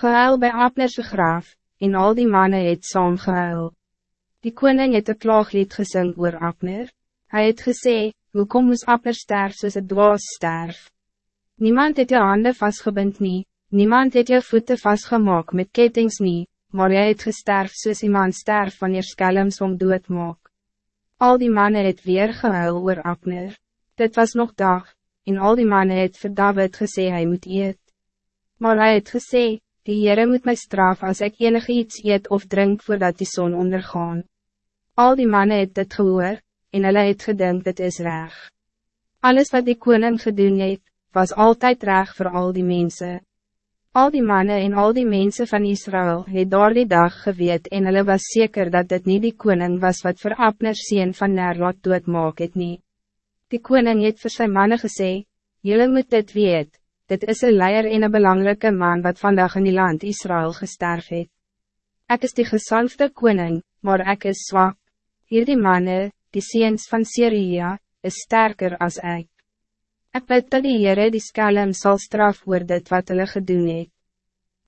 gehuil bij Abnerse graaf, en al die mannen het saam gehuil. Die koning het een klaaglied gesing oor Abner. Hij het gesê, hoe kom moes Abner sterf soos het dwaas sterf? Niemand het je handen vastgebind nie, niemand het je voeten vastgemaak met ketings nie, maar jy het gesterf soos iemand sterf wanneer skelms om dood maak. Al die mannen het weer gehuil oor Abner. Dit was nog dag, en al die mannen het vir David gesê hy moet eet. Maar hij het gesê, die Heere moet mij straf als ik enige iets eet of drink voordat die zon ondergaan. Al die mannen het dit gehoor, en hulle het gedink dit is reg. Alles wat die koning gedoen het, was altijd reg voor al die mensen. Al die mannen en al die mensen van Israël het door die dag geweet en hulle was zeker dat dit niet die koning was wat voor Abner sien van Nerot doodmaak het nie. Die koning het vir sy manne gesê, Jullie moet dit weet, dit is een leier en een belangrijke man wat vandaag in die land Israël gesterf het. Ek is die gesalfde koning, maar ik is zwak. Hier die mannen, die seens van Syria, is sterker als ik. Ik bid dat die Heere die skelm sal straf oor dit wat hulle gedoen het.